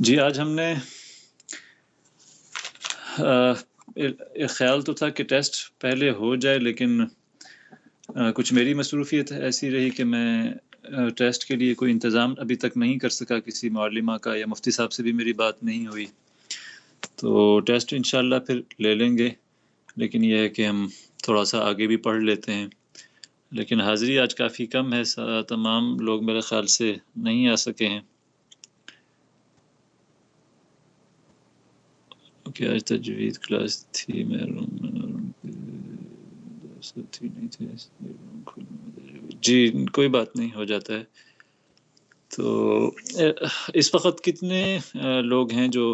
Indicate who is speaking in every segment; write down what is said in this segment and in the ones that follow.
Speaker 1: جی آج ہم نے ایک خیال تو تھا کہ ٹیسٹ پہلے ہو جائے، لیکن کچھ میری مصروفیت ایسی رہی کہ میں ٹیسٹ کے لیے کوئی انتظام ابھی تک نہیں کر سکا، کسی معلمہ کا یا مفتی صاحب سے بھی میری بات نہیں ہوئی۔ تو ٹیسٹ انشاءاللہ پھر لے لیں گے، لیکن یہ ہے کہ ہم تھوڑا سا آگے بھی پڑھ لیتے ہیں۔ لیکن حاضری آج کافی کم ہے تمام لوگ میرے خیال سے نہیں آ سکے ہیں۔ کہ آج تجوید کلاس تھی میں جی کوئی بات نہیں ہو جاتا ہے تو اس وقت کتنے لوگ ہیں جو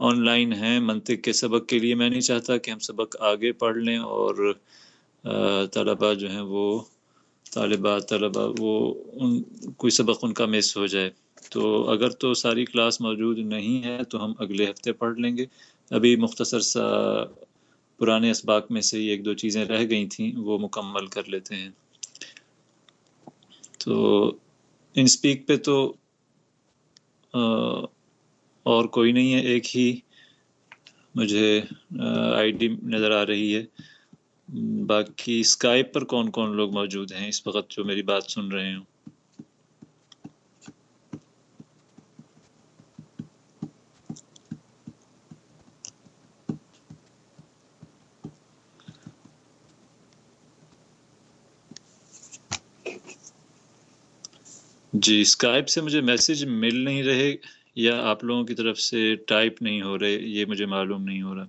Speaker 1: آن لائن ہیں منطق کے سبق کے لیے میں نہیں چاہتا کہ ہم سبق آگے پڑھ لیں اور طلبا جو ہیں وہ طالبات طلبا وہ ان کوئی سبق ان کا مس ہو جائے تو اگر تو ساری کلاس موجود نہیں ہے تو ہم اگلے ہفتے پڑھ لیں گے ابھی مختصر سا پرانے اسباق میں سے ایک دو چیزیں رہ گئی تھیں، وہ مکمل کر لیتے ہیں۔ تو ان اسپیک پہ تو اور کوئی نہیں ہے، ایک ہی مجھے آئی ڈی نظر آ رہی ہے۔ باقی اسکائپ پر کون کون لوگ موجود ہیں اس وقت جو میری بات سن رہے ہوں؟ جی اسکائپ سے مجھے میسج مل نہیں رہے یا آپ لوگوں کی طرف سے ٹائپ نہیں ہو رہے، یہ مجھے معلوم نہیں ہو رہا۔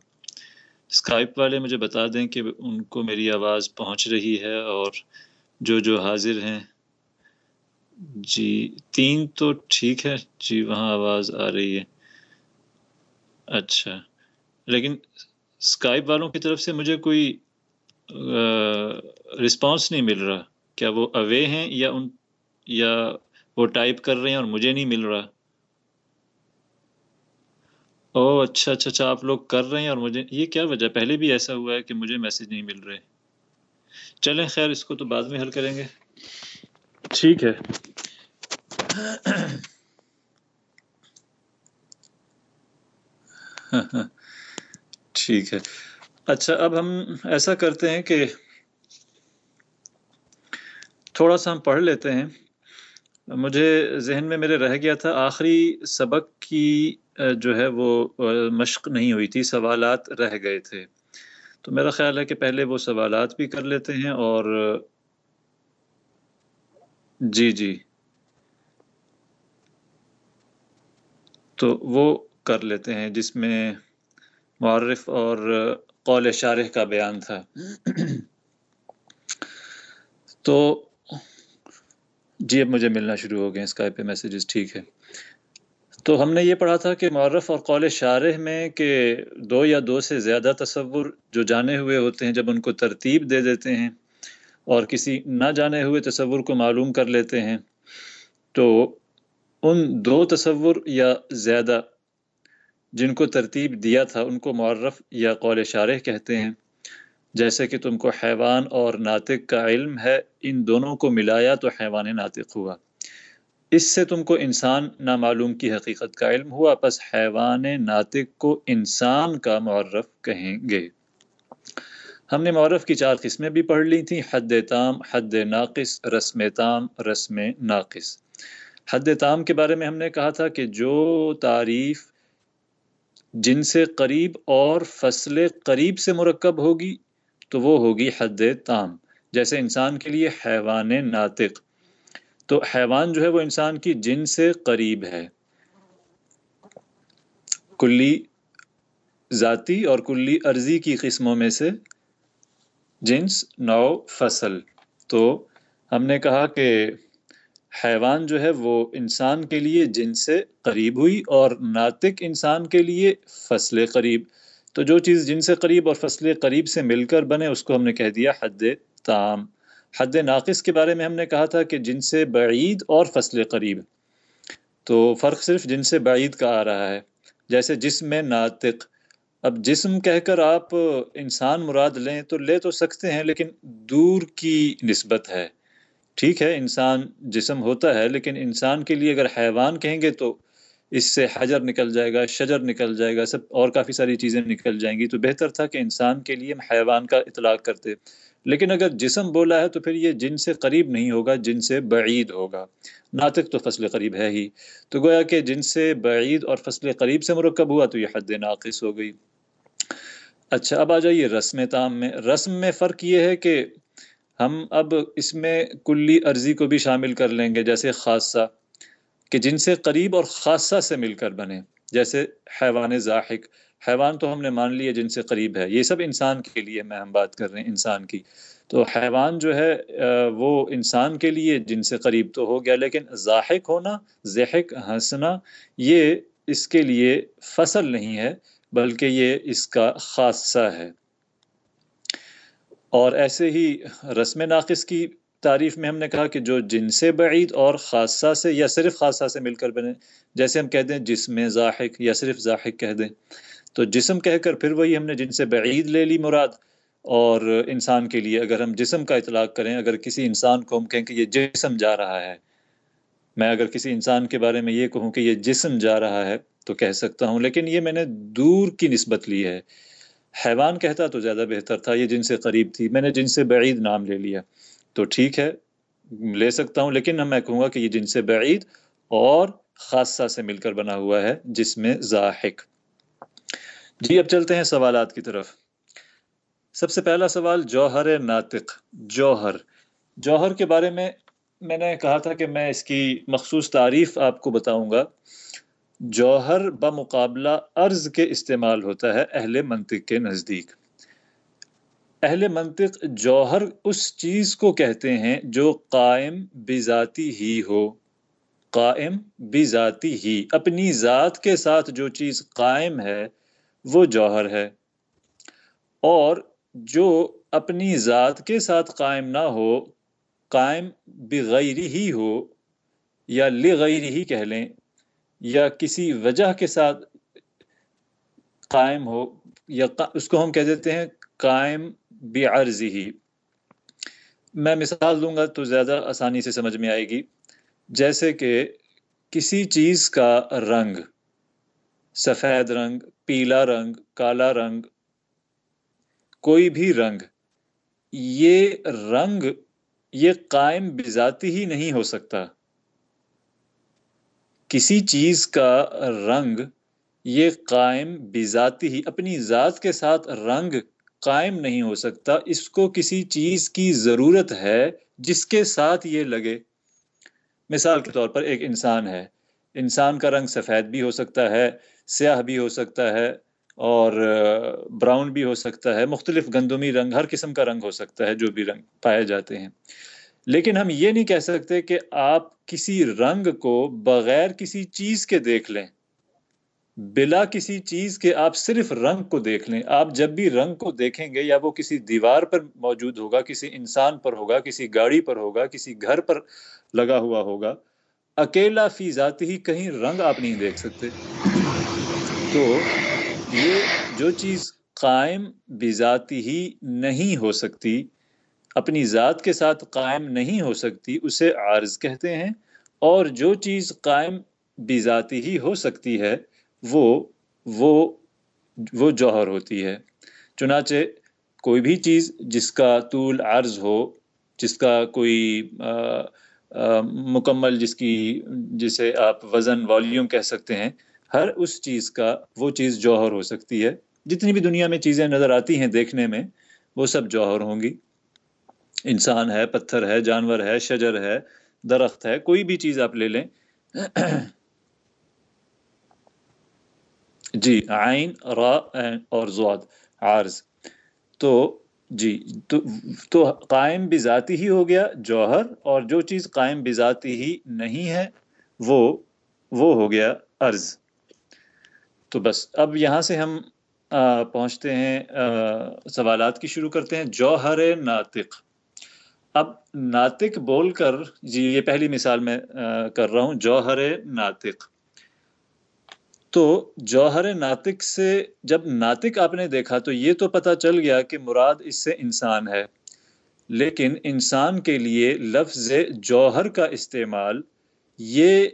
Speaker 1: اسکائپ والے مجھے بتا دیں کہ ان کو میری آواز پہنچ رہی ہے اور جو جو حاضر ہیں۔ جی تین تو ٹھیک ہے۔ جی وہاں آواز آ رہی ہے۔ اچھا۔ لیکن اسکائپ والوں کی طرف سے مجھے کوئی رسپانس نہیں مل رہا۔ کیا وہ اوے ہیں یا ان، یا وہ ٹائپ کر رہے ہیں اور مجھے نہیں مل رہا۔ او اچھا اچھا اچھا آپ لوگ کر رہے ہیں اور مجھے یہ کیا وجہ پہلے بھی ایسا ہوا ہے کہ مجھے میسج نہیں مل رہے۔ چلیں خیر اس کو تو بعد میں حل کریں گے۔ ٹھیک ہے۔ ٹھیک ہے۔ اچھا اب ہم ایسا کرتے ہیں کہ تھوڑا سا ہم پڑھ لیتے ہیں۔ مجھے ذہن میں میرے رہ گیا تھا، آخری سبق کی جو ہے وہ مشق نہیں ہوئی تھی، سوالات رہ گئے تھے۔ تو میرا خیال ہے کہ پہلے وہ سوالات بھی کر لیتے ہیں اور جی جی۔ تو وہ کر لیتے ہیں جس میں معرف اور قول شارح کا بیان تھا۔ تو جی اب مجھے ملنا شروع ہو گئے اسکائی پہ میسیجز ٹھیک ہے۔ تو ہم نے یہ پڑھا تھا کہ معرف اور قول شارح میں کہ دو یا دو سے زیادہ تصور جو جانے ہوئے ہوتے ہیں، جب ان کو ترتیب دے دیتے ہیں اور کسی نہ جانے ہوئے تصور کو معلوم کر لیتے ہیں، تو ان دو تصور یا زیادہ جن کو ترتیب دیا تھا، ان کو معرف یا قول شارح کہتے ہیں۔ جیسے کہ تم کو حیوان اور ناطق کا علم ہے، ان دونوں کو ملایا تو حیوان ناطق ہوا۔ اس سے تم کو انسان نامعلوم کی حقیقت کا علم ہوا، پس حیوان ناطق کو انسان کا معرف کہیں گے۔ ہم نے معرف کی چار قسمیں بھی پڑھ لی تھیں، حد تام، حد ناقص، رسم تام، رسم ناقص۔ حد تام کے بارے میں ہم نے کہا تھا کہ جو تعریف جن سے قریب اور فصل قریب سے مرکب ہوگی تو وہ ہوگی حد تام، جیسے انسان کے لیے حیوان ناطق۔ تو حیوان جو ہے وہ انسان کی جن سے قریب ہے۔ کلی ذاتی اور کلی عرضی کی قسموں میں سے جنس، نو، فصل۔ تو ہم نے کہا کہ حیوان جو ہے وہ انسان کے لیے جن سے قریب ہوئی اور ناطق انسان کے لیے فصل قریب۔ تو جو چیز جن سے قریب اور فصل قریب سے مل کر بنے، اس کو ہم نے کہہ دیا حد تام۔ حد ناقص کے بارے میں ہم نے کہا تھا کہ جن سے بعید اور فصل قریب۔ تو فرق صرف جن سے بعید کا آ رہا ہے۔ جیسے جسم ناطق۔ اب جسم کہہ کر آپ انسان مراد لیں تو لے تو سکتے ہیں، لیکن دور کی نسبت ہے۔ ٹھیک ہے، انسان جسم ہوتا ہے، لیکن انسان کے لیے اگر حیوان کہیں گے تو اس سے حجر نکل جائے گا، شجر نکل جائے گا، سب اور کافی ساری چیزیں نکل جائیں گی۔ تو بہتر تھا کہ انسان کے لیے ہم حیوان کا اطلاق کرتے۔ لیکن اگر جسم بولا ہے تو پھر یہ جن سے قریب نہیں ہوگا، جن سے بعید ہوگا۔ ناطق تو فصل قریب ہے ہی۔ تو گویا کہ جن سے بعید اور فصل قریب سے مرکب ہوا تو یہ حد ناقص ہو گئی۔ اچھا اب آ جائیے رسم تام میں۔ رسم میں فرق یہ ہے کہ ہم اب اس میں کلی عرضی کو بھی شامل کر لیں گے، جیسے خاصہ۔ کہ جن سے قریب اور خاصہ سے مل کر بنے، جیسے حیوان زاحق حیوان تو ہم نے مان لیا جن سے قریب ہے۔ یہ سب انسان کے لیے میں ہم بات کر رہے ہیں، انسان کی۔ تو حیوان جو ہے وہ انسان کے لیے جن سے قریب تو ہو گیا، لیکن زاحق ہونا زحق ہنسنا، یہ اس کے لیے فصل نہیں ہے، بلکہ یہ اس کا خاصہ ہے۔ اور ایسے ہی رسم ناقص کی تعریف میں ہم نے کہا کہ جو جن سے بعید اور خاصہ سے یا صرف خاصہ سے مل کر بنے، جیسے ہم کہہ دیں جسم زاحق یا صرف زاحق کہہ دیں، تو جسم کہہ کر پھر وہی ہم نے جن سے بعید لے لی مراد۔ اور انسان کے لیے اگر ہم جسم کا اطلاق کریں، اگر کسی انسان کو ہم کہیں کہ یہ جسم جا رہا ہے، میں اگر کسی انسان کے بارے میں یہ کہوں کہ یہ جسم جا رہا ہے، تو کہہ سکتا ہوں، لیکن یہ میں نے دور کی نسبت لی ہے۔ حیوان کہتا تو زیادہ بہتر تھا، یہ جن سے قریب تھی، میں نے جن سے بعید نام لے لیا۔ تو ٹھیک ہے، لے سکتا ہوں، لیکن میں کہوں گا کہ یہ جن سے بعید اور خاصہ سے مل کر بنا ہوا ہے، جس میں زاحق جی اب چلتے ہیں سوالات کی طرف۔ سب سے پہلا سوال، جوہر ناطق۔ جوہر۔ جوہر کے بارے میں میں نے کہا تھا کہ میں اس کی مخصوص تعریف آپ کو بتاؤں گا۔ جوہر بمقابلہ ارض کے استعمال ہوتا ہے اہل منطق کے نزدیک۔ اہل منطق جوہر اس چیز کو کہتے ہیں جو قائم بذاتی ہی ہو۔ قائم بذاتی ہی۔ اپنی ذات کے ساتھ جو چیز قائم ہے، وہ جوہر ہے۔ اور جو اپنی ذات کے ساتھ قائم نہ ہو، قائم بغیر ہی ہو یا لغیر ہی کہہ لیں، یا کسی وجہ کے ساتھ قائم ہو، یا اس کو ہم کہہ دیتے ہیں قائم بعرض ہی میں مثال دوں گا تو زیادہ آسانی سے سمجھ میں آئے گی۔ جیسے کہ کسی چیز کا رنگ، سفید رنگ، پیلا رنگ، کالا رنگ، کوئی بھی رنگ، یہ رنگ، یہ قائم بذاتی ہی نہیں ہو سکتا۔ کسی چیز کا رنگ، یہ قائم بذاتی ہی، اپنی ذات کے ساتھ رنگ قائم نہیں ہو سکتا، اس کو کسی چیز کی ضرورت ہے جس کے ساتھ یہ لگے۔ مثال کے طور پر ایک انسان ہے۔ انسان کا رنگ سفید بھی ہو سکتا ہے، سیاہ بھی ہو سکتا ہے اور براؤن بھی ہو سکتا ہے۔ مختلف گندمی رنگ، ہر قسم کا رنگ ہو سکتا ہے، جو بھی رنگ پائے جاتے ہیں۔ لیکن ہم یہ نہیں کہہ سکتے کہ آپ کسی رنگ کو بغیر کسی چیز کے دیکھ لیں۔ بلا کسی چیز کے آپ صرف رنگ کو دیکھ لیں، آپ جب بھی رنگ کو دیکھیں گے یا وہ کسی دیوار پر موجود ہوگا، کسی انسان پر ہوگا، کسی گاڑی پر ہوگا، کسی گھر پر لگا ہوا ہوگا، اکیلا فی ذاتی ہی کہیں رنگ آپ نہیں دیکھ سکتے۔ تو یہ جو چیز قائم بذاتی ہی نہیں ہو سکتی، اپنی ذات کے ساتھ قائم نہیں ہو سکتی، اسے عارض کہتے ہیں۔ اور جو چیز قائم بذاتی ہی ہو سکتی ہے وہ وہ وہ جوہر ہوتی ہے۔ چنانچہ کوئی بھی چیز جس کا طول عرض ہو، جس کا کوئی مکمل جس کی، جسے آپ وزن، والیوم کہہ سکتے ہیں، ہر اس چیز کا وہ چیز جوہر ہو سکتی ہے۔ جتنی بھی دنیا میں چیزیں نظر آتی ہیں دیکھنے میں، وہ سب جوہر ہوں گی۔ انسان ہے، پتھر ہے، جانور ہے، شجر ہے، درخت ہے، کوئی بھی چیز آپ لے لیں۔ جی آئین را، اور زواد، عارض۔ تو جی تو تو قائم بذاتی ہی ہو گیا، جوہر، اور جو چیز قائم بذاتی ہی نہیں ہے، وہ وہ ہو گیا عرض۔ تو بس، اب یہاں سے ہم پہنچتے ہیں سوالات کی شروع کرتے ہیں۔ جوہر ناطق۔ اب ناطق بول کر جی یہ پہلی مثال میں کر رہا ہوں۔ جوہر ناطق۔ تو جوہر ناطق سے جب ناطق آپ نے دیکھا تو یہ تو پتہ چل گیا کہ مراد اس سے انسان ہے۔ لیکن انسان کے لیے لفظ جوہر کا استعمال یہ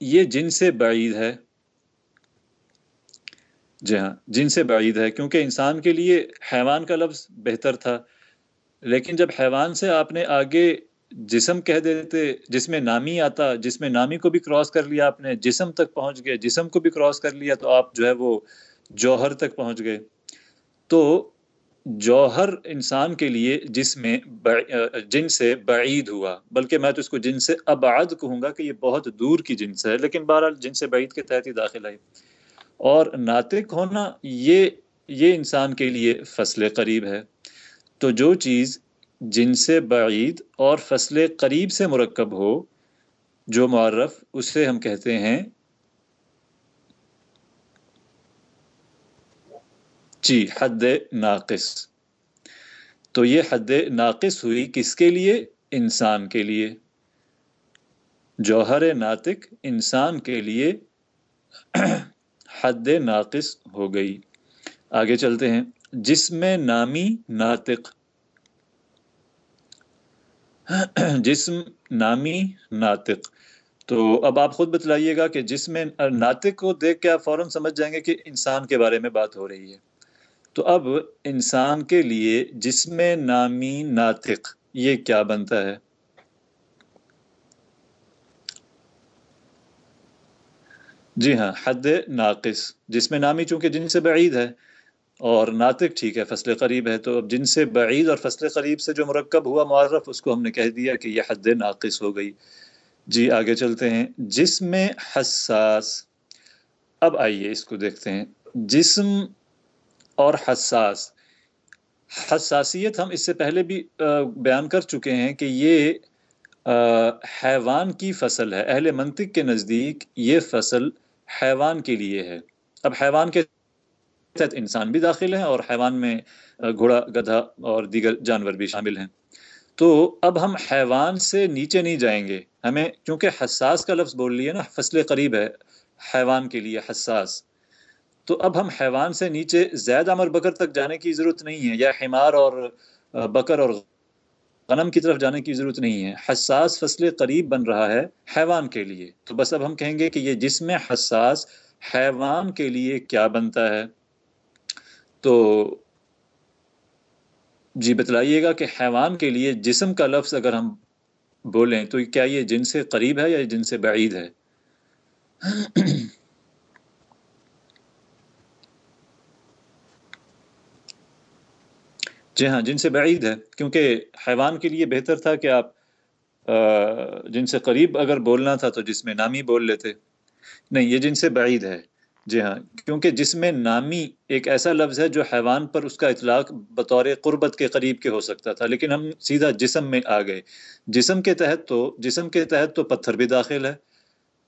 Speaker 1: یہ جن سے بعید ہے۔ جی ہاں جن سے بعید ہے، کیونکہ انسان کے لیے حیوان کا لفظ بہتر تھا۔ لیکن جب حیوان سے آپ نے آگے جسم کہہ دیتے، جس میں نامی آتا، جس میں نامی کو بھی کراس کر لیا آپ نے، جسم تک پہنچ گئے، جسم کو بھی کراس کر لیا تو آپ جو ہے وہ جوہر تک پہنچ گئے۔ تو جوہر انسان کے لیے جس میں جن سے بعید ہوا، بلکہ میں تو اس کو جن سے ابعد کہوں گا کہ یہ بہت دور کی جنس ہے، لیکن بہرحال جن سے بعید کے تحت ہی داخل آئی۔ اور ناطق ہونا یہ یہ انسان کے لیے فصل قریب ہے۔ تو جو چیز جن سے بعید اور فصل قریب سے مرکب ہو، جو معرف اسے ہم کہتے ہیں۔ جی حد ناقص۔ تو یہ حد ناقص ہوئی کس کے لیے؟ انسان کے لیے۔ جوہر ناطق انسان کے لیے حد ناقص ہو گئی۔ آگے چلتے ہیں۔ جس میں نامی ناطق جسم نامی ناطق۔ تو اب آپ خود بتلائیے گا کہ جسم ناطق کو دیکھ کے آپ فوراً سمجھ جائیں گے کہ انسان کے بارے میں بات ہو رہی ہے۔ تو اب انسان کے لیے جسم نامی ناطق یہ کیا بنتا ہے؟ جی ہاں حد ناقص۔ جس میں نامی چونکہ جن سے بعید ہے۔ اور ناطق ٹھیک ہے، فصل قریب ہے۔ تو اب جن سے بعید اور فصل قریب سے جو مرکب ہوا معرف، اس کو ہم نے کہہ دیا کہ یہ حد ناقص ہو گئی۔ جی آگے چلتے ہیں۔ جسم حساس۔ اب آئیے اس کو دیکھتے ہیں۔ جسم اور حساس۔ حساسیت ہم اس سے پہلے بھی بیان کر چکے ہیں کہ یہ حیوان کی فصل ہے۔ اہل منطق کے نزدیک یہ فصل حیوان کے لیے ہے۔ اب حیوان کے تحت انسان بھی داخل ہیں اور حیوان میں گھوڑا، گدھا اور دیگر جانور بھی شامل ہیں۔ تو اب ہم حیوان سے نیچے نہیں جائیں گے۔ ہمیں کیونکہ حساس کا لفظ بول لیے نا، فصل قریب ہے، حیوان کے لیے حساس۔ تو اب ہم حیوان سے نیچے زید امر بکر تک جانے کی ضرورت نہیں ہے، یا حمار اور بکر اور غنم کی طرف جانے کی ضرورت نہیں ہے۔ حساس فصل قریب بن رہا ہے حیوان کے لیے۔ تو بس اب ہم کہیں گے کہ یہ جسم حساس حیوان کے لیے کیا بنتا ہے؟ تو جی بتلائیے گا کہ حیوان کے لیے جسم کا لفظ اگر ہم بولیں تو کیا یہ جن سے قریب ہے یا جن سے بعید ہے؟ جی ہاں جن سے بعید ہے، کیونکہ حیوان کے لیے بہتر تھا کہ آپ جن سے قریب اگر بولنا تھا تو جس میں نامی بول لیتے۔ نہیں، یہ جن سے بعید ہے۔ جی ہاں کیونکہ جس میں نامی ایک ایسا لفظ ہے جو حیوان پر اس کا اطلاق بطور قربت کے قریب کے ہو سکتا تھا، لیکن ہم سیدھا جسم میں آ گئے۔ جسم کے تحت تو، جسم کے تحت تو پتھر بھی داخل ہے۔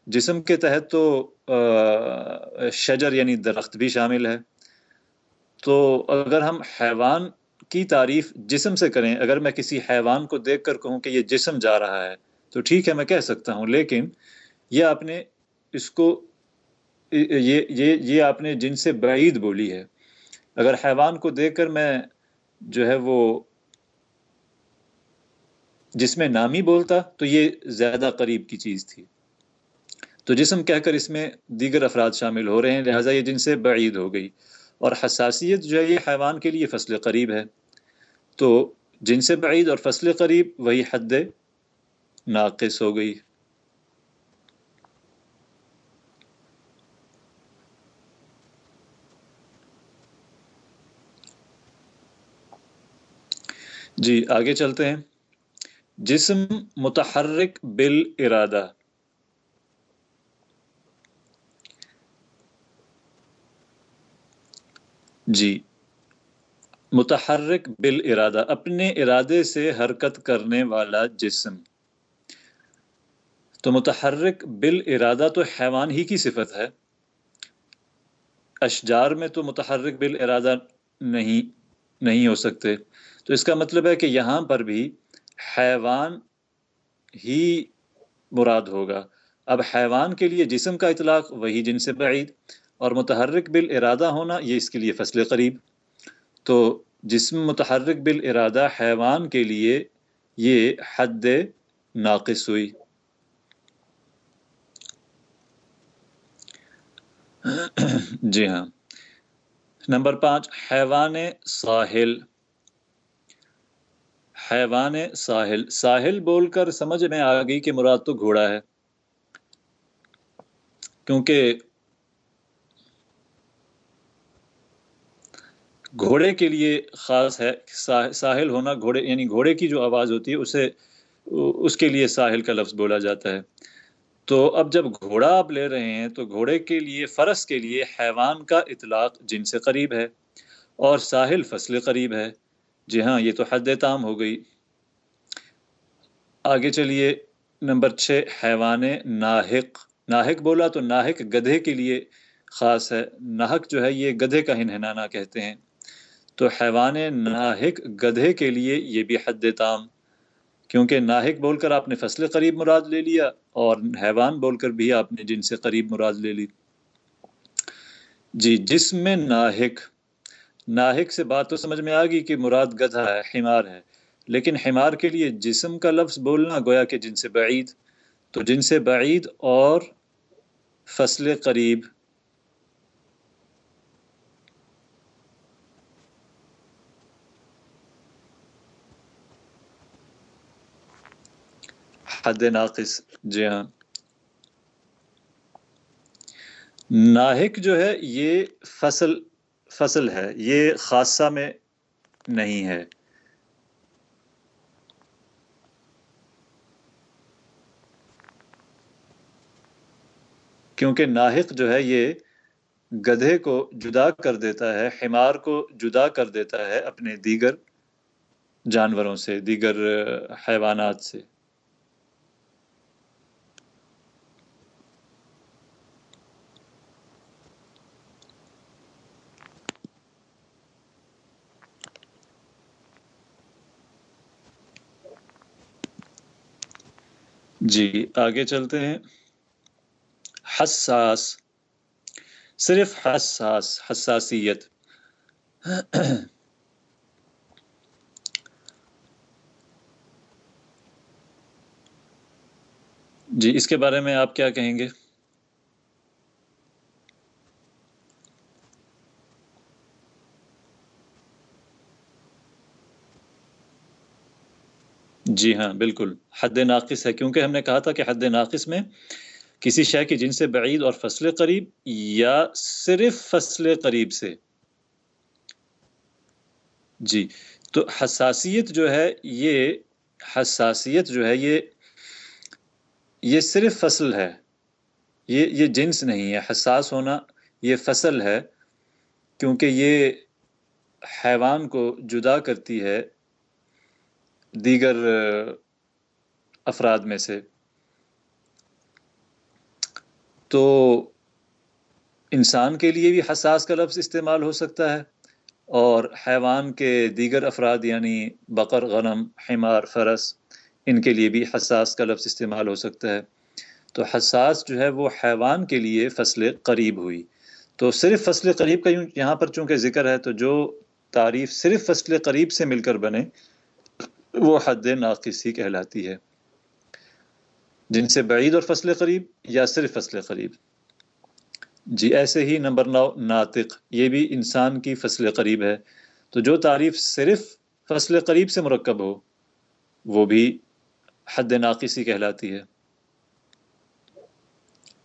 Speaker 1: جسم کے تحت تو شجر یعنی درخت بھی شامل ہے۔ تو اگر ہم حیوان کی تعریف جسم سے کریں، اگر میں کسی حیوان کو دیکھ کر کہوں کہ یہ جسم جا رہا ہے، تو ٹھیک ہے، میں کہہ سکتا ہوں، لیکن یہ آپ نے اس کو یہ یہ یہ آپ نے جن سے بعید بولی ہے۔ اگر حیوان کو دیکھ کر میں جو ہے وہ جس میں نامی بولتا تو یہ زیادہ قریب کی چیز تھی۔ تو جسم کہہ کر اس میں دیگر افراد شامل ہو رہے ہیں، لہٰذا یہ جن سے بعید ہو گئی۔ اور حساسیت جو ہے یہ حیوان کے لیے فصل قریب ہے۔ تو جن سے بعید اور فصل قریب، وہی حد ناقص ہو گئی۔ جی آگے چلتے ہیں۔ جسم متحرک بال ارادہ جی متحرک بال ارادہ اپنے ارادے سے حرکت کرنے والا جسم۔ تو متحرک بال ارادہ تو حیوان ہی کی صفت ہے۔ اشجار میں تو متحرک بال ارادہ نہیں نہیں ہو سکتے۔ تو اس کا مطلب ہے کہ یہاں پر بھی حیوان ہی مراد ہوگا۔ اب حیوان کے لیے جسم کا اطلاق وہی جن سے بعید اور متحرک بال ارادہ ہونا یہ اس کے لیے فصل قریب۔ تو جسم متحرک بال ارادہ حیوان کے لیے یہ حد ناقص ہوئی۔ جی ہاں۔ نمبر پانچ، حیوان ساحل۔ حیوان ساحل۔ ساحل بول کر سمجھ میں آ گئی کہ مراد تو گھوڑا ہے۔ کیونکہ گھوڑے کے لیے خاص ہے، ساحل ہونا گھوڑے یعنی گھوڑے کی جو آواز ہوتی ہے، اسے، اس کے لیے ساحل کا لفظ بولا جاتا ہے۔ تو اب جب گھوڑا آپ لے رہے ہیں، تو گھوڑے کے لیے فرس کے لیے حیوان کا اطلاق جن سے قریب ہے، اور ساحل فصل قریب ہے۔ جی ہاں یہ تو حد تام ہو گئی۔ آگے چلیے، نمبر چھ، حیوان ناہق ناہق بولا تو ناہق گدھے کے لیے خاص ہے۔ ناہک جو ہے، یہ گدھے کا ہنہنانا کہتے ہیں۔ تو حیوان ناہق گدھے کے لیے یہ بھی حد تام۔ کیونکہ ناہک بول کر آپ نے فصل قریب مراد لے لیا اور حیوان بول کر بھی آپ نے جن سے قریب مراد لے لی۔ جی جس میں ناہک ناہک سے بات تو سمجھ میں آ گئی کہ مراد گدھا ہے، حمار ہے۔ لیکن حمار کے لیے جسم کا لفظ بولنا گویا کہ جن سے بعید۔ تو جن سے بعید اور فصل قریب۔ حد ناقص جی ہاں۔ ناہک جو ہے، یہ فصل فصل ہے، یہ خاصہ میں نہیں ہے۔ کیونکہ ناہق جو ہے، یہ گدھے کو جدا کر دیتا ہے، حمار کو جدا کر دیتا ہے اپنے دیگر جانوروں سے، دیگر حیوانات سے۔ جی آگے چلتے ہیں۔ حساس، صرف حساس، حساسیت۔ جی اس کے بارے میں آپ کیا کہیں گے؟ جی ہاں بالکل۔ حد ناقص ہے۔ کیونکہ ہم نے کہا تھا کہ حد ناقص میں کسی شے کی جن سے بعید اور فصل قریب یا صرف فصل قریب سے۔ جی تو حساسیت جو ہے، یہ حساسیت جو ہے، یہ یہ صرف فصل ہے۔ یہ یہ جنس نہیں ہے حساس ہونا، یہ فصل ہے۔ کیونکہ یہ حیوان کو جدا کرتی ہے۔ دیگر افراد میں سے۔ تو انسان کے لیے بھی حساس کا لفظ استعمال ہو سکتا ہے اور حیوان کے دیگر افراد یعنی بقر، غنم، حمار، فرس، ان کے لیے بھی حساس کا لفظ استعمال ہو سکتا ہے۔ تو حساس جو ہے وہ حیوان کے لیے فصل قریب ہوئی۔ تو صرف فصل قریب کا یہاں پر چونکہ ذکر ہے، تو جو تعریف صرف فصل قریب سے مل کر بنے وہ حد ناقصی کہلاتی ہے جن سے بعید اور فصل قریب یا صرف فصل قریب۔ جی ایسے ہی نمبر نو، ناطق، یہ بھی انسان کی فصل قریب ہے۔ تو جو تعریف صرف فصل قریب سے مرکب ہو، وہ بھی حد ناقصی کہلاتی ہے۔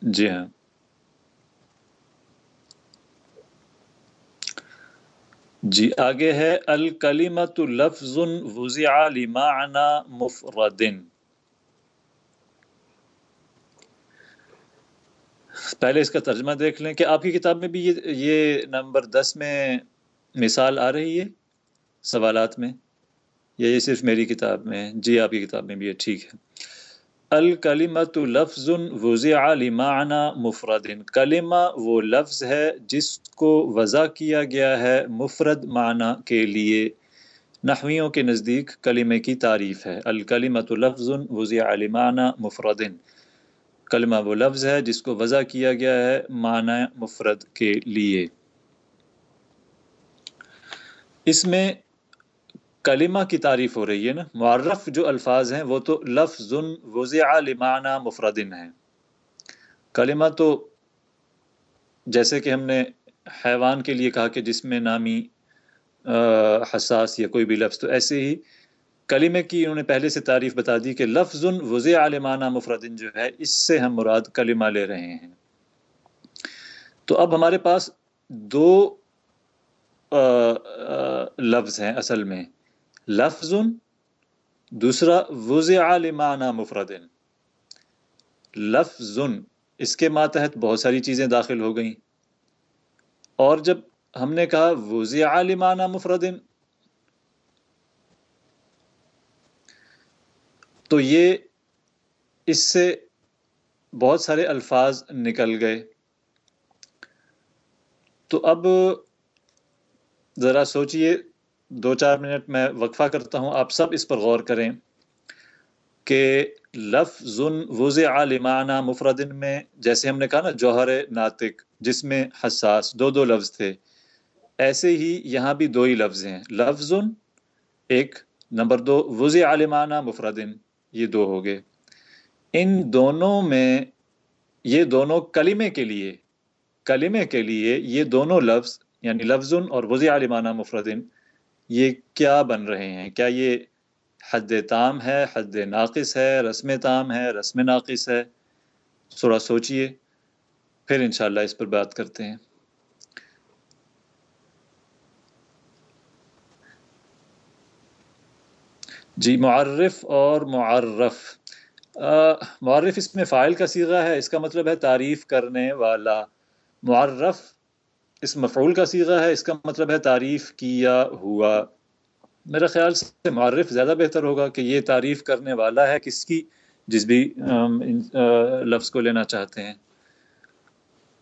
Speaker 1: جی ہاں۔ جی آگے ہے الکلیمت لفظ وزع لمعنى مفرد۔ پہلے اس کا ترجمہ دیکھ لیں کہ آپ کی کتاب میں بھی یہ یہ نمبر دس میں مثال آ رہی ہے سوالات میں، یا یہ صرف میری کتاب میں؟ جی آپ کی کتاب میں بھی ہے ٹھیک ہے۔ الکلیمت لفظ وضع لمعنى مفرد کلمہ وہ لفظ ہے جس کو وضع کیا گیا ہے مفرد معنی کے لیے۔ نحویوں کے نزدیک کلمے کی تعریف ہے۔ الکلیمت لفظ وضع لمعنى مفرد کلمہ وہ لفظ ہے جس کو وضع کیا گیا ہے معنی مفرد کے لیے۔ اس میں کلمہ کی تعریف ہو رہی ہے نا؟ معرف جو الفاظ ہیں، وہ تو لفظ وضع لمعنى مفردن ہیں۔ کلمہ تو جیسے کہ ہم نے حیوان کے لیے کہا کہ جس میں نامی حساس یا کوئی بھی لفظ، تو ایسے ہی کلمے کی انہوں نے پہلے سے تعریف بتا دی کہ لفظ وضع عالمانہ مفردن جو ہے، اس سے ہم مراد کلمہ لے رہے ہیں۔ تو اب ہمارے پاس دو لفظ ہیں اصل میں۔ لفظ، دوسرا، وضع عالمانہ مفردن لفظ، اس کے ماتحت بہت ساری چیزیں داخل ہو گئیں۔ اور جب ہم نے کہا وضع عالمانہ مفردن تو یہ اس سے بہت سارے الفاظ نکل گئے۔ تو اب ذرا سوچئے دو چار منٹ میں وقفہ کرتا ہوں، آپ سب اس پر غور کریں کہ لفظ وز عالمانہ مفردن میں، جیسے ہم نے کہا نا، جوہر ناطق، جس میں حساس دو دو لفظ تھے، ایسے ہی یہاں بھی دو ہی لفظ ہیں۔ لفظ ایک، نمبر دو وز عالمانہ مفردن، یہ دو ہو گئے۔ ان دونوں میں، یہ دونوں کلمے کے لیے، کلمے کے لیے یہ دونوں لفظ یعنی لفظ اور وضع عالمانہ مفردن یہ کیا بن رہے ہیں؟ کیا یہ حد تام ہے، حد ناقص ہے، رسم تام ہے، رسم ناقص ہے؟ تھوڑا سوچئے، پھر انشاءاللہ اس پر بات کرتے ہیں۔ جی معرف اور معرف۔ معرف اس میں فائل کا سیغہ ہے، اس کا مطلب ہے تعریف کرنے والا۔ معرف اس مفعول کا سیغہ ہے، اس کا مطلب ہے تعریف کیا ہوا۔ میرا خیال سے معرف زیادہ بہتر ہوگا کہ یہ تعریف کرنے والا ہے کس کی، جس بھی لفظ کو لینا چاہتے ہیں۔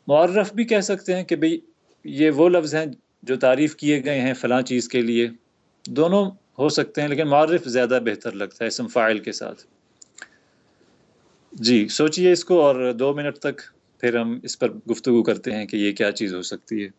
Speaker 1: معرف بھی کہہ سکتے ہیں کہ بھئی یہ وہ لفظ ہیں جو تعریف کیے گئے ہیں فلاں چیز کے لیے۔ دونوں ہو سکتے ہیں، لیکن معرف زیادہ بہتر لگتا ہے اسم فائل کے ساتھ۔ جی سوچئے اس کو اور دو منٹ تک۔ پھر ہم اس پر گفتگو کرتے ہیں کہ یہ کیا چیز ہو سکتی ہے۔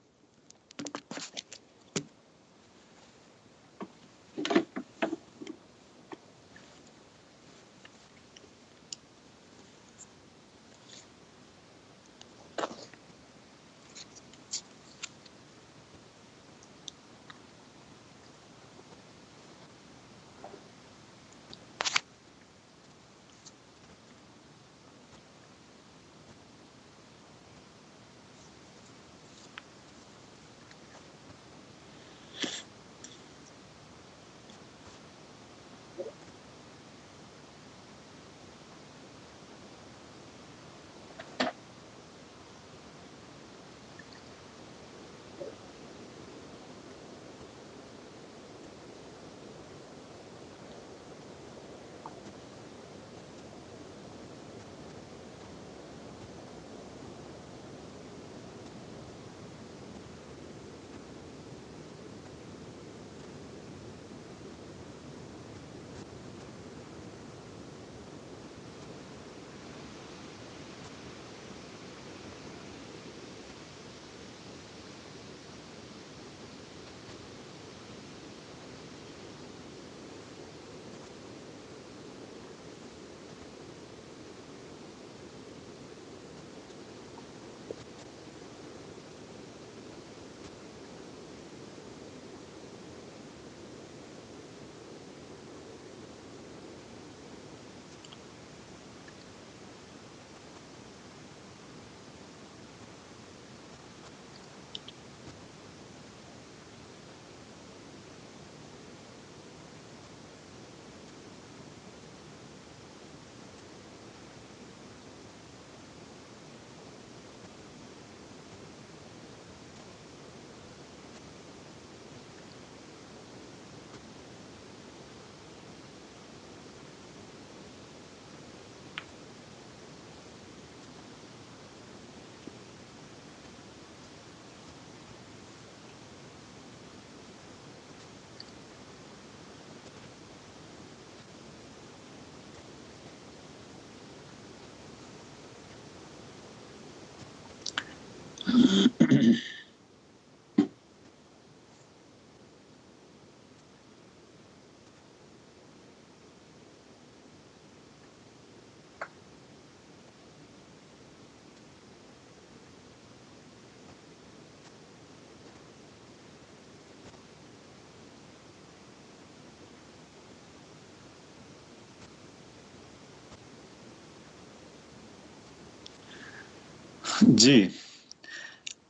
Speaker 1: جی۔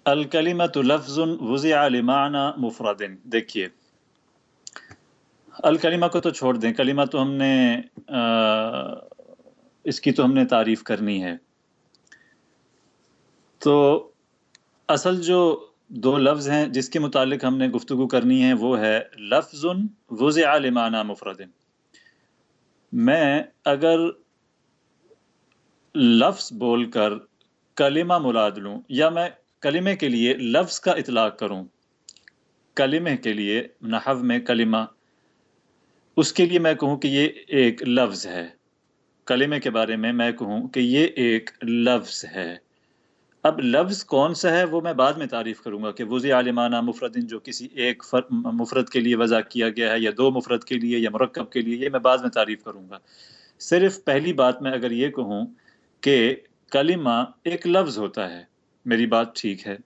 Speaker 1: الکلیمت لفظ وضع لمعنی مفرد دیکھیے الکلیمہ کو تو چھوڑ دیں، کلمہ تو ہم نے اس کی تو ہم نے تعریف کرنی ہے۔ تو اصل جو دو لفظ ہیں جس کے متعلق ہم نے گفتگو کرنی ہے، وہ ہے لفظ وضع لمعنی مفرد میں اگر لفظ بول کر کلمہ مراد لوں یا میں کلمے کے لیے لفظ کا اطلاق کروں۔ کلمے کے لیے نحو میں کلمہ۔ اس کے لیے میں کہوں کہ یہ ایک لفظ ہے۔ کلمے کے بارے میں میں کہوں کہ یہ ایک لفظ ہے۔ اب لفظ کون سا ہے وہ میں بعد میں تعریف کروں گا کہ وضع عالمانہ مفردن جو کسی ایک مفرد کے لیے وضع کیا گیا ہے یا دو مفرد کے لیے یا مرکب کے لیے، یہ میں بعد میں تعریف کروں گا۔ صرف پہلی بات میں اگر یہ کہوں کہ کلمہ ایک لفظ ہوتا ہے۔ میری بات ٹھیک ہے۔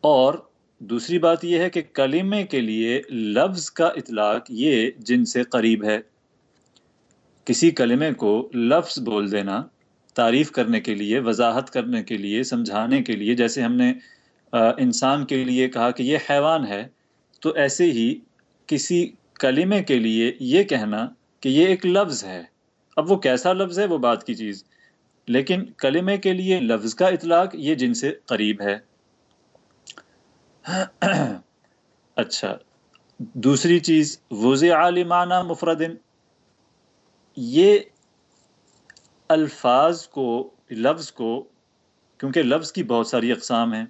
Speaker 1: اور دوسری بات یہ ہے کہ کلمے کے لیے لفظ کا اطلاق یہ جن سے قریب ہے۔ کسی کلمے کو لفظ بول دینا، تعریف کرنے کے لیے، وضاحت کرنے کے لیے، سمجھانے کے لیے، جیسے ہم نے انسان کے لیے کہا کہ یہ حیوان ہے، تو ایسے ہی کسی کلمے کے لیے یہ کہنا کہ یہ ایک لفظ ہے۔ اب وہ کیسا لفظ ہے؟ وہ بات کی چیز۔ لیکن کلمے کے لیے لفظ کا اطلاق یہ جن سے قریب ہے۔ اچھا دوسری چیز، وضع عالمانہ مفردن۔ یہ الفاظ کو، لفظ کو، کیونکہ لفظ کی بہت ساری اقسام ہیں۔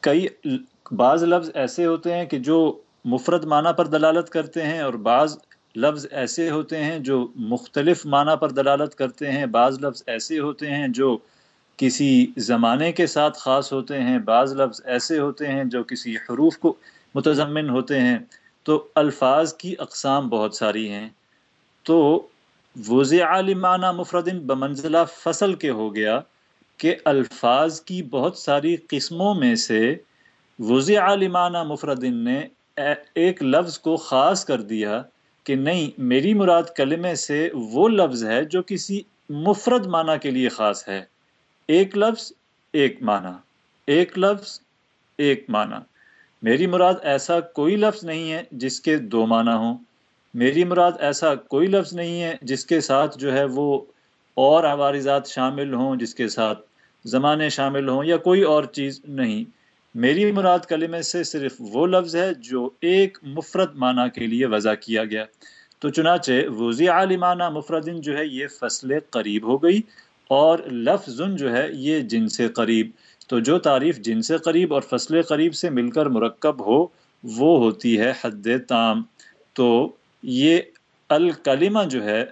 Speaker 1: کئی، بعض لفظ ایسے ہوتے ہیں کہ جو مفرد معنی پر دلالت کرتے ہیں اور بعض لفظ ایسے ہوتے ہیں جو مختلف معنی پر دلالت کرتے ہیں، بعض لفظ ایسے ہوتے ہیں جو کسی زمانے کے ساتھ خاص ہوتے ہیں، بعض لفظ ایسے ہوتے ہیں جو کسی حروف کو متضمن ہوتے ہیں۔ تو الفاظ کی اقسام بہت ساری ہیں۔ تو وضع عالمانہ مفردن بمنزلہ فصل کے ہو گیا کہ الفاظ کی بہت ساری قسموں میں سے وضع عالمانہ مفردن نے ایک لفظ کو خاص کر دیا کہ نہیں، میری مراد کلمے سے وہ لفظ ہے جو کسی مفرد معنی کے لیے خاص ہے۔ ایک لفظ، ایک معنی۔ ایک لفظ، ایک معنی۔ میری مراد ایسا کوئی لفظ نہیں ہے جس کے دو معنی ہوں۔ میری مراد ایسا کوئی لفظ نہیں ہے جس کے ساتھ جو ہے وہ اور عوارضات شامل ہوں، جس کے ساتھ زمانے شامل ہوں یا کوئی اور چیز نہیں۔ میری مراد کلمے سے صرف وہ لفظ ہے جو ایک مفرد معنی کے لیے وضع کیا گیا۔ تو چنانچہ وضع عالمانہ مفردن جو ہے یہ فصل قریب ہو گئی اور لفظ جو ہے یہ جن سے قریب۔ تو جو تعریف جن سے قریب اور فصل قریب سے مل کر مرکب ہو، وہ ہوتی ہے حد تام۔ تو یہ الکلمہ جو ہے،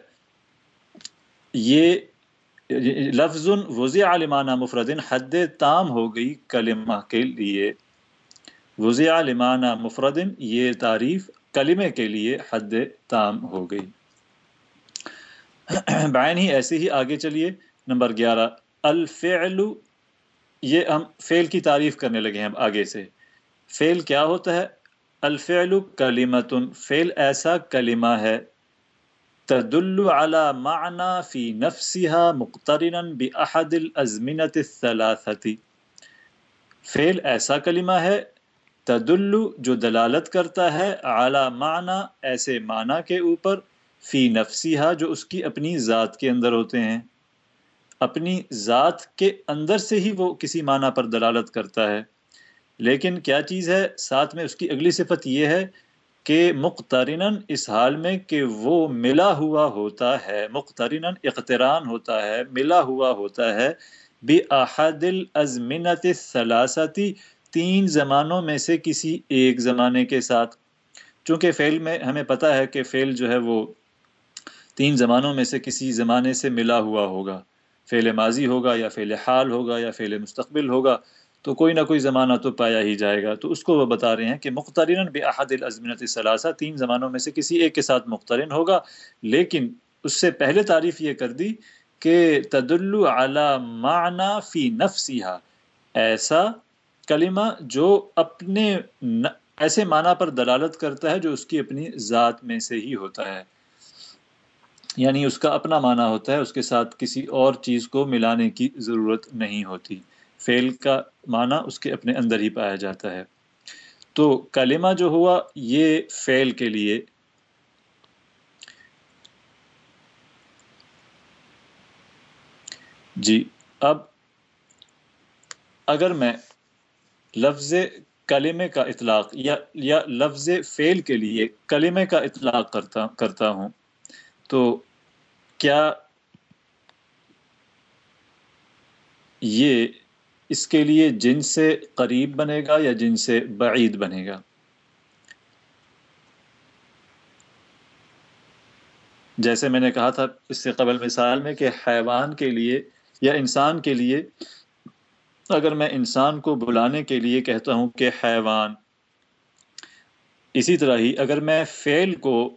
Speaker 1: یہ لفظ وضع عالمانہ مفردن حد تام ہو گئی کلمہ کے لیے۔ وضع عالمانہ مفردن یہ تعریف کلمے کے لیے حد تام ہو گئی۔ بائن ہی ایسے ہی آگے چلیے۔ نمبر گیارہ، الفعل، یہ ہم فعل کی تعریف کرنے لگے ہیں آگے سے۔ فعل کیا ہوتا ہے؟ الفعل کلیمتن فعل ایسا کلمہ ہے تدل على معنى في نفسها مقترنا بأحد الازمنة الثلاثة۔ فعل ایسا کلمہ ہے، تدل جو دلالت کرتا ہے اعلیٰ معنی ایسے معنی کے اوپر فی نفسیہ جو اس کی اپنی ذات کے اندر ہوتے ہیں۔ اپنی ذات کے اندر سے ہی وہ کسی معنی پر دلالت کرتا ہے۔ لیکن کیا چیز ہے؟ ساتھ میں اس کی اگلی صفت یہ ہے کہ مقترنن اس حال میں کہ وہ ملا ہوا ہوتا ہے مقترنن اقتران ہوتا ہے، ملا ہوا ہوتا ہے بے احد الازمنت الثلاثتی تین زمانوں میں سے کسی ایک زمانے کے ساتھ۔ چونکہ فعل میں ہمیں پتہ ہے کہ فعل جو ہے وہ تین زمانوں میں سے کسی زمانے سے ملا ہوا ہوگا۔ فعل ماضی ہوگا یا فعل حال ہوگا یا فعل مستقبل ہوگا۔ تو کوئی نہ کوئی زمانہ تو پایا ہی جائے گا۔ تو اس کو وہ بتا رہے ہیں کہ مخترین بے احد الازمنت ثلاثہ تین زمانوں میں سے کسی ایک کے ساتھ مخترن ہوگا، لیکن اس سے پہلے تعریف یہ کر دی کہ تدل علی معنی فی نفسیہ ایسا کلمہ جو اپنے ایسے معنی پر دلالت کرتا ہے جو اس کی اپنی ذات میں سے ہی ہوتا ہے۔ یعنی اس کا اپنا معنی ہوتا ہے، اس کے ساتھ کسی اور چیز کو ملانے کی ضرورت نہیں ہوتی۔ فعل کا معنی اس کے اپنے اندر ہی پایا جاتا ہے۔ تو کلمہ جو ہوا یہ فعل کے لیے جی اب اگر میں لفظ کلمے کا اطلاق یا یا لفظ فعل کے لیے کلمے کا اطلاق کرتا کرتا ہوں تو کیا یہ اس کے لیے جن سے قریب بنے گا یا جن سے بعید بنے گا؟ جیسے میں نے کہا تھا اس سے قبل مثال میں کہ حیوان کے لیے یا انسان کے لیے، اگر میں انسان کو بلانے کے لیے کہتا ہوں کہ حیوان، اسی طرح ہی اگر میں فعل کو،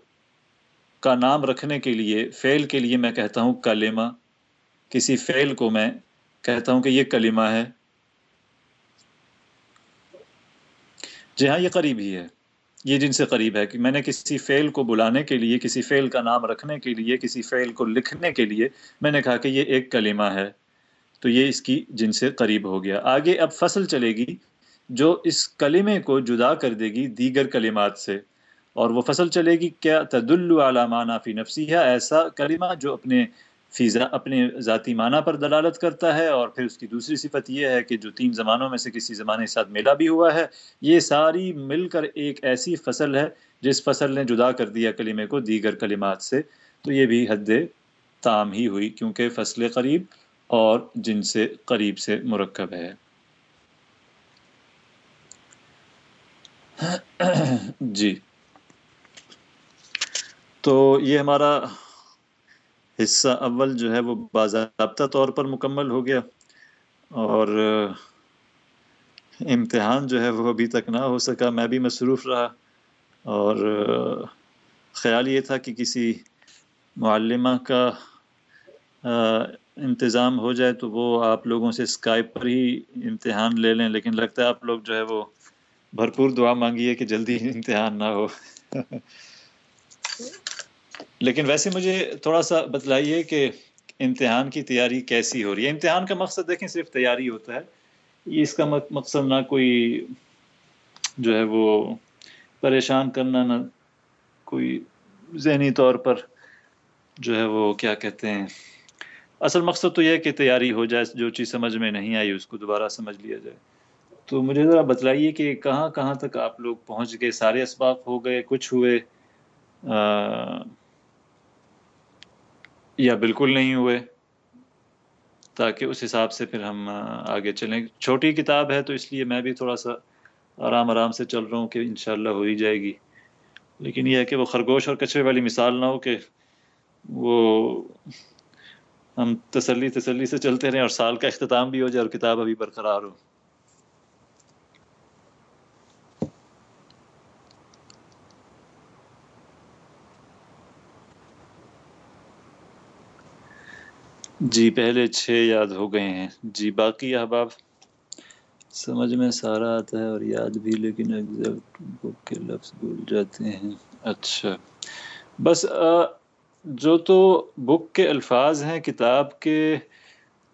Speaker 1: کا نام رکھنے کے لیے، فعل کے لیے میں کہتا ہوں کلمہ، کسی فعل کو میں کہتا ہوں کہ یہ کلمہ ہے جی ہاں یہ قریب ہی ہے۔ یہ جن سے قریب ہے کہ میں نے کسی فعل کو بلانے کے لیے، کسی فعل کا نام رکھنے کے لیے، کسی فعل کو لکھنے کے لیے میں نے کہا کہ یہ ایک کلمہ ہے۔ تو یہ اس کی جن سے قریب ہو گیا۔ آگے اب فصل چلے گی جو اس کلمے کو جدا کر دے گی دیگر کلمات سے۔ اور وہ فصل چلے گی، کیا تدل علامہ فی نفسی ہے ایسا کلمہ جو اپنے فیضا اپنے ذاتی معنی پر دلالت کرتا ہے اور پھر اس کی دوسری صفت یہ ہے کہ جو تین زمانوں میں سے کسی زمانے کے ساتھ ملا بھی ہوا ہے، یہ ساری مل کر ایک ایسی فصل ہے جس فصل نے جدا کر دیا کلمے کو دیگر کلمات سے۔ تو یہ بھی حد تام ہی ہوئی کیونکہ فصل قریب اور جن سے قریب سے مرکب ہے۔ جی۔ تو یہ ہمارا حصہ اول جو ہے وہ باضابطہ طور پر مکمل ہو گیا اور امتحان جو ہے وہ ابھی تک نہ ہو سکا، میں بھی مصروف رہا اور خیال یہ تھا کہ کسی معلمہ کا انتظام ہو جائے تو وہ آپ لوگوں سے اسکائپ پر ہی امتحان لے لیں، لیکن لگتا ہے آپ لوگ جو ہے وہ بھرپور دعا مانگی ہے کہ جلدی امتحان نہ ہو۔ لیکن ویسے مجھے تھوڑا سا بتلائیے کہ امتحان کی تیاری کیسی ہو رہی ہے؟ امتحان کا مقصد دیکھیں، صرف تیاری ہوتا ہے۔ اس کا مقصد نہ کوئی جو ہے وہ پریشان کرنا، نہ کوئی ذہنی طور پر جو ہے وہ کیا کہتے ہیں؟ اصل مقصد تو یہ ہے کہ تیاری ہو جائے، جو چیز سمجھ میں نہیں آئی اس کو دوبارہ سمجھ لیا جائے۔ تو مجھے ذرا بتلائیے کہ کہاں کہاں تک آپ لوگ پہنچ گئے؟ سارے اسباق ہو گئے، کچھ ہوئے؟ یا بالکل نہیں ہوئے، تاکہ اس حساب سے پھر ہم آگے چلیں۔ چھوٹی کتاب ہے تو اس لیے میں بھی تھوڑا سا آرام آرام سے چل رہا ہوں کہ انشاءاللہ ہو ہی جائے گی۔ لیکن یہ ہے کہ وہ خرگوش اور کچرے والی مثال نہ ہو کہ وہ ہم تسلی تسلی سے چلتے رہیں اور سال کا اختتام بھی ہو جائے اور کتاب ابھی برقرار ہو۔ جی پہلے چھ یاد ہو گئے ہیں۔ جی باقی احباب، سمجھ میں سارا آتا ہے اور یاد بھی، لیکن ایگزیکٹ بک کے لفظ بھول جاتے ہیں۔ اچھا۔ بس جو تو بک کے الفاظ ہیں، کتاب کے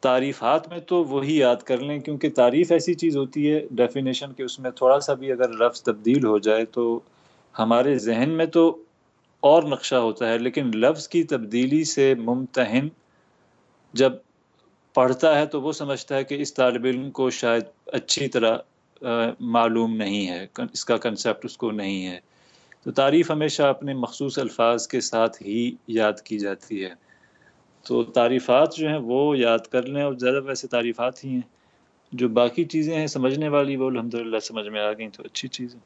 Speaker 1: تعریفات میں تو وہی یاد کر لیں، کیونکہ تعریف ایسی چیز ہوتی ہے ڈیفینیشن کہ اس میں تھوڑا سا بھی اگر لفظ تبدیل ہو جائے تو ہمارے ذہن میں تو اور نقشہ ہوتا ہے، لیکن لفظ کی تبدیلی سے ممتحن جب پڑھتا ہے تو وہ سمجھتا ہے کہ اس طالب علم کو شاید اچھی طرح معلوم نہیں ہے اس کا کنسیپٹ اس کو نہیں ہے۔ تو تعریف ہمیشہ اپنے مخصوص الفاظ کے ساتھ ہی یاد کی جاتی ہے۔ تو تعریفات جو ہیں وہ یاد کر لیں، اور زیادہ ویسے تعریفات ہی ہیں۔ جو باقی چیزیں ہیں سمجھنے والی وہ الحمد سمجھ میں آ گئیں تو اچھی چیز ہے۔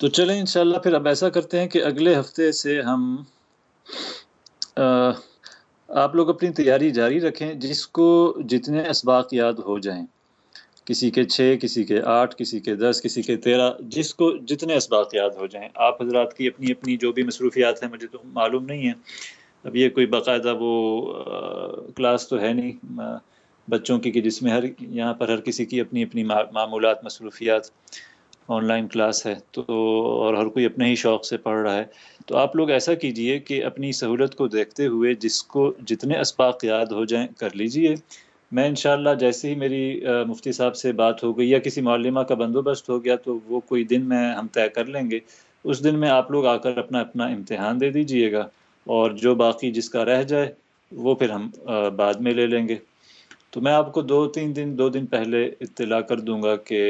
Speaker 1: تو چلیں انشاءاللہ پھر اب ایسا کرتے ہیں کہ اگلے ہفتے سے ہم آپ لوگ اپنی تیاری جاری رکھیں جس کو جتنے اسباق یاد ہو جائیں۔ کسی کے چھ، کسی کے آٹھ، کسی کے دس، کسی کے تیرہ، جس کو جتنے اسباق یاد ہو جائیں۔ آپ حضرات کی اپنی اپنی جو بھی مصروفیات ہیں، مجھے تو معلوم نہیں ہے اب یہ کوئی باقاعدہ وہ کلاس تو ہے نہیں۔ بچوں کی کہ جس میں ہر، یہاں پر ہر کسی کی اپنی اپنی معمولات، مصروفیات آن لائن کلاس ہے۔ تو، اور ہر کوئی اپنے ہی شوق سے پڑھ رہا ہے۔ تو آپ لوگ ایسا کیجیے کہ اپنی سہولت کو دیکھتے ہوئے جس کو جتنے اسباق یاد ہو جائیں، کر لیجیے۔ میں انشاءاللہ جیسے ہی میری مفتی صاحب سے بات ہو گئی یا کسی معلمہ کا بندوبست ہو گیا تو وہ کوئی دن میں ہم طے کر لیں گے۔ اس دن میں آپ لوگ آ کر اپنا اپنا امتحان دے دیجیے گا اور جو باقی جس کا رہ جائے وہ پھر ہم بعد میں لے لیں گے۔ تو میں آپ کو دو، تین دن، دو دن پہلے اطلاع کر دوں گا کہ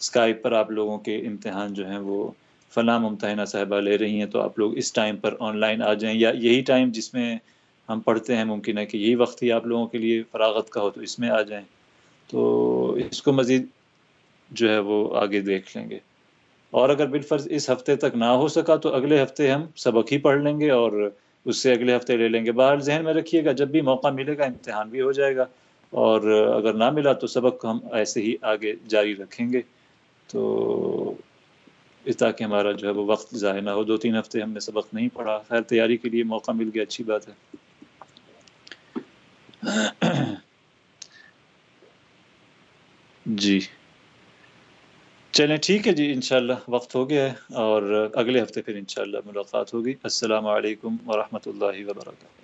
Speaker 1: اسکائپ پر آپ لوگوں کے امتحان جو ہیں وہ فلاں ممتحنہ صاحبہ لے رہی ہیں تو آپ لوگ اس ٹائم پر آن لائن آ جائیں یا یہی ٹائم جس میں ہم پڑھتے ہیں ممکن ہے کہ یہی وقت ہی آپ لوگوں کے لیے فراغت کا ہو تو اس میں آ جائیں۔ تو اس کو مزید جو ہے وہ آگے دیکھ لیں گے۔ اور اگر بالفرض اس ہفتے تک نہ ہو سکا تو اگلے ہفتے ہم سبق ہی پڑھ لیں گے اور اس سے اگلے ہفتے لے لیں گے۔ باہر ذہن میں رکھیے گا، جب بھی موقع ملے گا امتحان بھی ہو جائے گا اور اگر نہ ملا تو سبق ہم ایسے ہی آگے جاری رکھیں گے۔ تو تاکہ ہمارا جو ہے وہ وقت ضائع نہ ہو۔ دو تین ہفتے ہم نے سبق نہیں پڑھا۔ خیر، تیاری کے لیے موقع مل گیا۔ اچھی بات ہے۔ جی۔ چلیں ٹھیک ہے جی انشاءاللہ وقت ہو گیا ہے اور اگلے ہفتے پھر انشاءاللہ ملاقات ہوگی۔ السلام علیکم ورحمۃ اللہ وبرکاتہ۔